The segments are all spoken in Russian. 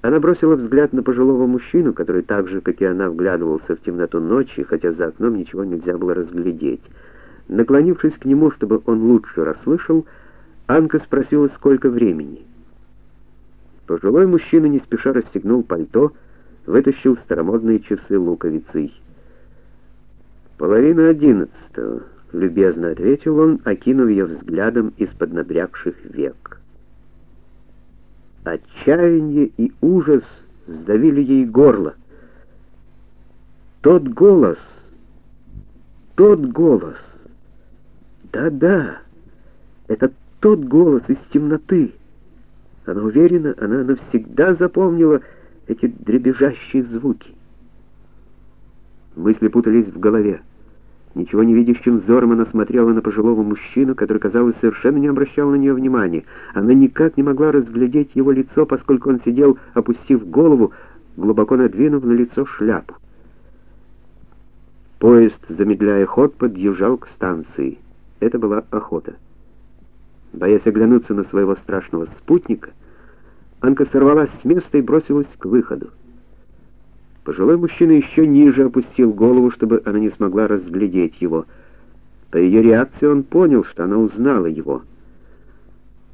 Она бросила взгляд на пожилого мужчину, который так же, как и она, вглядывался в темноту ночи, хотя за окном ничего нельзя было разглядеть. Наклонившись к нему, чтобы он лучше расслышал, Анка спросила, сколько времени. Пожилой мужчина не спеша расстегнул пальто, вытащил старомодные часы луковицей. «Половина одиннадцатого», — любезно ответил он, окинув ее взглядом из-под набрякших век. Отчаяние и ужас сдавили ей горло. Тот голос, тот голос, да-да, это тот голос из темноты. Она уверена, она навсегда запомнила эти дребезжащие звуки. Мысли путались в голове. Ничего не видящим взором она смотрела на пожилого мужчину, который, казалось, совершенно не обращал на нее внимания. Она никак не могла разглядеть его лицо, поскольку он сидел, опустив голову, глубоко надвинув на лицо шляпу. Поезд, замедляя ход, подъезжал к станции. Это была охота. Боясь оглянуться на своего страшного спутника, Анка сорвалась с места и бросилась к выходу. Пожилой мужчина еще ниже опустил голову, чтобы она не смогла разглядеть его. По ее реакции он понял, что она узнала его.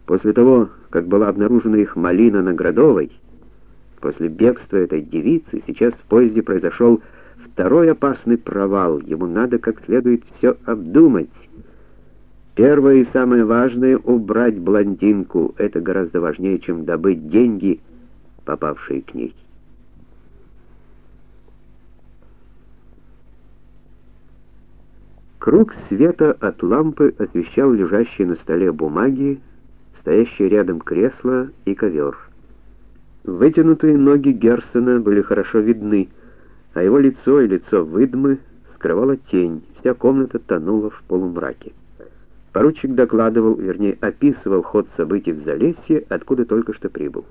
После того, как была обнаружена их малина на Градовой, после бегства этой девицы, сейчас в поезде произошел второй опасный провал. Ему надо как следует все обдумать. Первое и самое важное — убрать блондинку. Это гораздо важнее, чем добыть деньги, попавшие к ней. Круг света от лампы освещал лежащие на столе бумаги, стоящие рядом кресло и ковер. Вытянутые ноги Герсона были хорошо видны, а его лицо и лицо выдмы скрывала тень. Вся комната тонула в полумраке. Поручик докладывал, вернее, описывал ход событий в Залесье, откуда только что прибыл.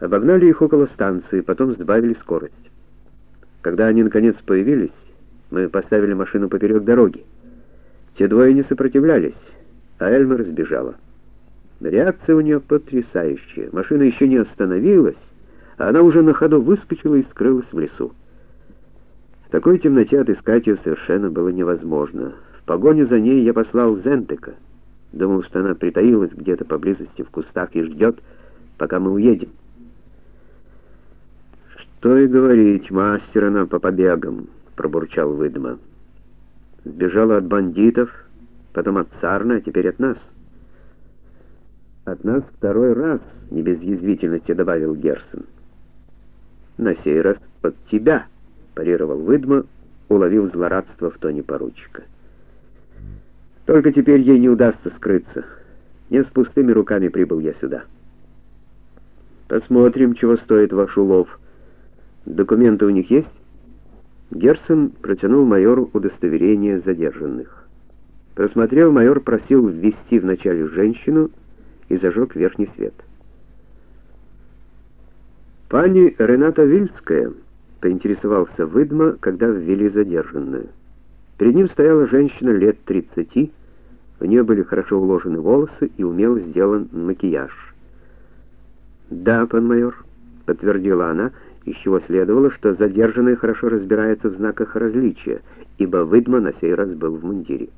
Обогнали их около станции, потом сбавили скорость. Когда они наконец появились, мы поставили машину поперек дороги. Те двое не сопротивлялись, а Эльмер сбежала. Реакция у нее потрясающая. Машина еще не остановилась, а она уже на ходу выскочила и скрылась в лесу. В такой темноте отыскать ее совершенно было невозможно погоне за ней я послал Зентека. Думал, что она притаилась где-то поблизости в кустах и ждет, пока мы уедем. Что и говорить, мастер она по побегам, пробурчал Выдма. Сбежала от бандитов, потом от Царна, а теперь от нас. От нас второй раз, не без язвительности добавил Герсон. На сей раз от тебя, парировал Выдма, уловив злорадство в тоне поручика. Только теперь ей не удастся скрыться. Не с пустыми руками прибыл я сюда. Посмотрим, чего стоит ваш улов. Документы у них есть? Герсон протянул майору удостоверение задержанных. Просмотрел, майор просил ввести вначале женщину и зажег верхний свет. Пани Рената Вильская поинтересовался Выдма, когда ввели задержанную. Перед ним стояла женщина лет тридцати, у нее были хорошо уложены волосы и умело сделан макияж. "Да, пан майор", подтвердила она, из чего следовало, что задержанный хорошо разбирается в знаках различия, ибо Выдма на сей раз был в мундире.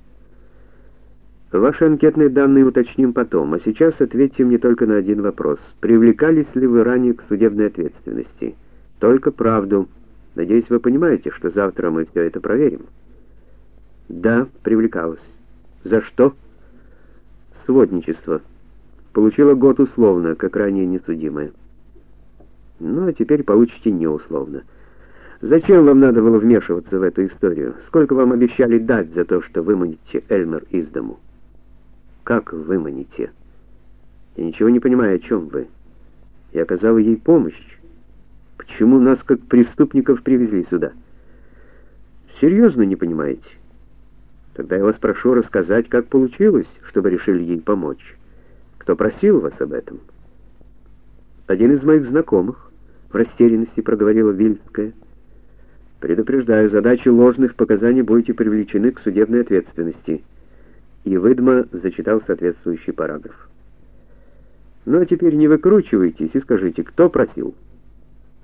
Ваши анкетные данные уточним потом, а сейчас ответьте мне только на один вопрос. Привлекались ли вы ранее к судебной ответственности? Только правду. Надеюсь, вы понимаете, что завтра мы все это проверим. Да, привлекалась. За что? Сводничество. Получила год условно, как ранее несудимая. Ну, а теперь получите неусловно. Зачем вам надо было вмешиваться в эту историю? Сколько вам обещали дать за то, что выманите Эльмер из дому? Как выманите? Я ничего не понимаю, о чем вы. Я оказал ей помощь. Почему нас как преступников привезли сюда? Серьезно не понимаете? Тогда я вас прошу рассказать, как получилось, чтобы решили ей помочь. Кто просил вас об этом? Один из моих знакомых, в растерянности проговорила Вильская. Предупреждаю, задачи ложных показаний будете привлечены к судебной ответственности. И Выдма зачитал соответствующий параграф. Ну а теперь не выкручивайтесь и скажите, кто просил?»